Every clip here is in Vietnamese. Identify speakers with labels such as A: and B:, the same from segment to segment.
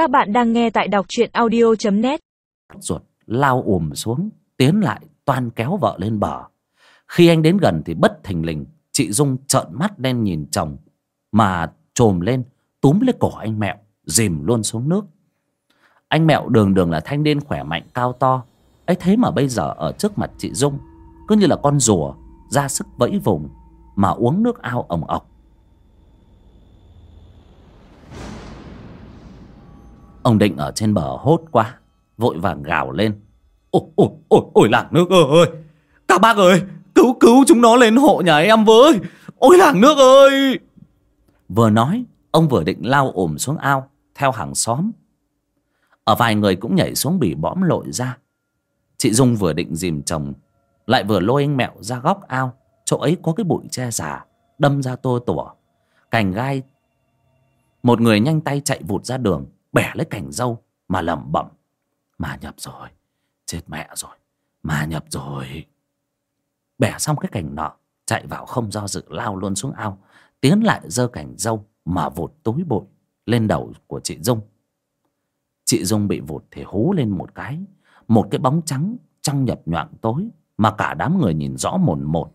A: Các bạn đang nghe tại đọc truyện audio.net
B: ruột lao ùm xuống, tiến lại, toan kéo vợ lên bờ. Khi anh đến gần thì bất thình lình, chị dung trợn mắt đen nhìn chồng, mà trồm lên, túm lấy cổ anh mẹo, dìm luôn xuống nước. Anh mẹo đường đường là thanh niên khỏe mạnh, cao to. Ấy thế mà bây giờ ở trước mặt chị dung, cứ như là con rùa, ra sức vẫy vùng, mà uống nước ao ổng ọc ông định ở trên bờ hốt quá, vội vàng gào lên.
C: Ôi ôi ôi ôi, làng nước ơi các bác ơi, cứu cứu chúng nó lên hộ nhà em với. Ôi, làng nước ơi.
B: Vừa nói, ông vừa định lao ồm xuống ao, theo hàng xóm. Ở vài người cũng nhảy xuống bỉ bõm lội ra. Chị dung vừa định dìm chồng, lại vừa lôi anh mẹo ra góc ao. Chỗ ấy có cái bụi tre già, đâm ra tô tủa. Cành gai, một người nhanh tay chạy vụt ra đường bẻ lấy cành dâu mà lẩm bẩm. Mà nhập rồi. Chết mẹ rồi. Mà nhập rồi. Bẻ xong cái cành nọ, chạy vào không do dự lao luôn xuống ao. Tiến lại giơ cành dâu mà vụt túi bụi lên đầu của chị dung. Chị dung bị vụt thì hú lên một cái. Một cái bóng trắng trong nhập nhoạng tối mà cả đám người nhìn rõ mồn một.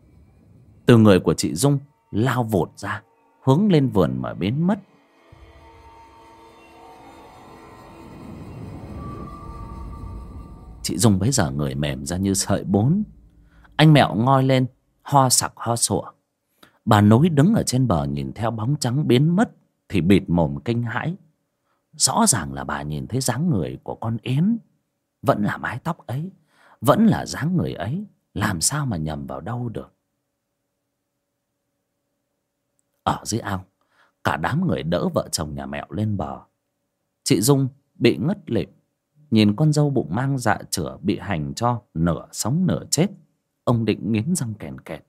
B: Từ người của chị dung lao vụt ra, hướng lên vườn mà biến mất. Chị dung bấy giờ người mềm ra như sợi bốn. Anh mẹo ngoi lên, ho sặc ho sủa. Bà nối đứng ở trên bờ nhìn theo bóng trắng biến mất, thì bịt mồm kinh hãi. Rõ ràng là bà nhìn thấy dáng người của con yến. Vẫn là mái tóc ấy, vẫn là dáng người ấy, làm sao mà nhầm vào đâu được. Ở dưới ao, cả đám người đỡ vợ chồng nhà mẹo lên bờ. Chị dung bị ngất lịm nhìn con dâu bụng mang dạ chửa bị hành cho nửa sống nửa chết, ông định nghiến răng kèn kẹt.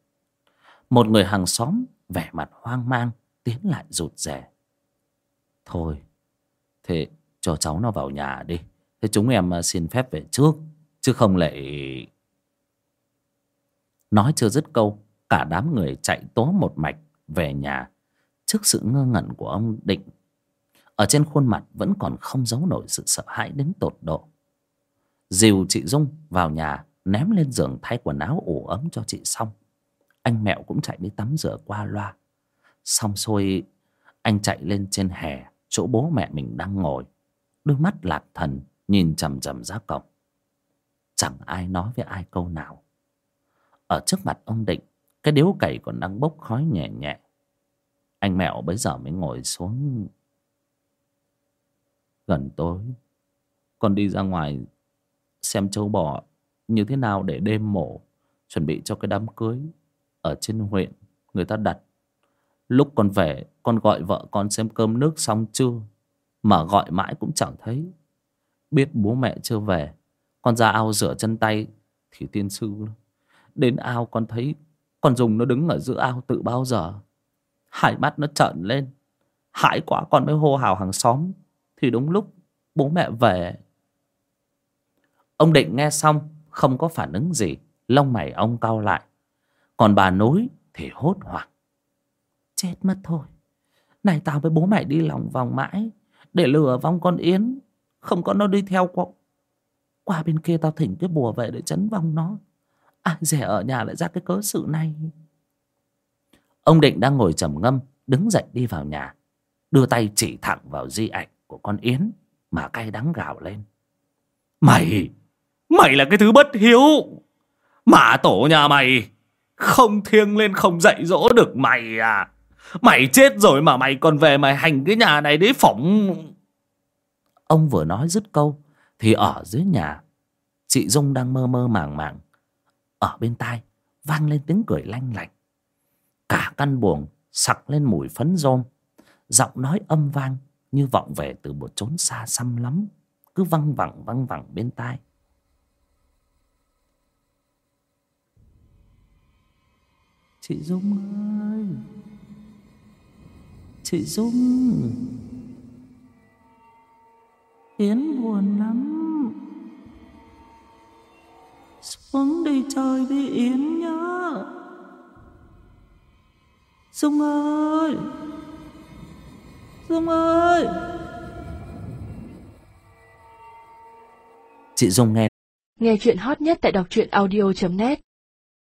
B: Một người hàng xóm vẻ mặt hoang mang tiến lại rụt rè. Thôi, thế cho cháu nó vào nhà đi, thế chúng em à, xin phép về trước, chứ không lại nói chưa dứt câu, cả đám người chạy tố một mạch về nhà. Trước sự ngơ ngẩn của ông định ở trên khuôn mặt vẫn còn không giấu nổi sự sợ hãi đến tột độ. Dìu chị dung vào nhà, ném lên giường thay quần áo ủ ấm cho chị xong. Anh mẹo cũng chạy đi tắm rửa qua loa. Xong xuôi, anh chạy lên trên hè, chỗ bố mẹ mình đang ngồi. Đôi mắt lạc thần, nhìn chằm chằm ra cổng chẳng ai nói với ai câu nào. Ở trước mặt ông định, cái điếu cày còn đang bốc khói nhẹ nhẹ. Anh mẹo bấy giờ mới ngồi xuống gần tối. Con đi ra ngoài xem châu bò như thế nào để đêm mổ, chuẩn bị cho cái đám cưới ở trên huyện người ta đặt. Lúc con về, con gọi vợ con xem cơm nước xong chưa? Mà gọi mãi cũng chẳng thấy. Biết bố mẹ chưa về, con ra ao rửa chân tay, thì tiên sư đến ao con thấy con dùng nó đứng ở giữa ao tự bao giờ? Hai mắt nó trợn lên, hãi quá con mới hô hào hàng xóm thì đúng lúc bố mẹ về. Ông định nghe xong không có phản ứng gì lông mày ông cau lại. Còn bà nối thì hốt hoảng. Chết mất thôi. Này tao với bố mẹ đi lòng vòng mãi để lừa vong con yến không có nó đi theo qua, qua bên kia tao thỉnh cái bùa về để chấn vong nó. Ai dè ở nhà lại ra cái cớ sự này. Ông định đang ngồi trầm ngâm đứng dậy đi vào nhà đưa tay chỉ thẳng vào di ảnh của con yến mà cay đắng gào lên.
C: Mày mày là cái thứ bất hiếu. Mà tổ nhà mày không thiêng lên, không dạy dỗ được mày à. Mày chết rồi mà mày còn về mày hành cái nhà này đấy phỏng.
B: Ông vừa nói dứt câu thì ở dưới nhà, chị dung đang mơ mơ màng màng. Ở bên tai vang lên tiếng cười lanh lảnh. Cả căn buồng sặc lên mùi phấn rôm. Giọng nói âm vang như vọng về từ một chốn xa xăm lắm, cứ văng vẳng văng vẳng bên tai. Chị dung ơi! Chị dung! Yến buồn lắm. Xuống đi chơi với yến nhá. Dung ơi! Dung ơi! Chị Dung nghe.
A: Nghe chuyện hot nhất tại đọc truyện audio.net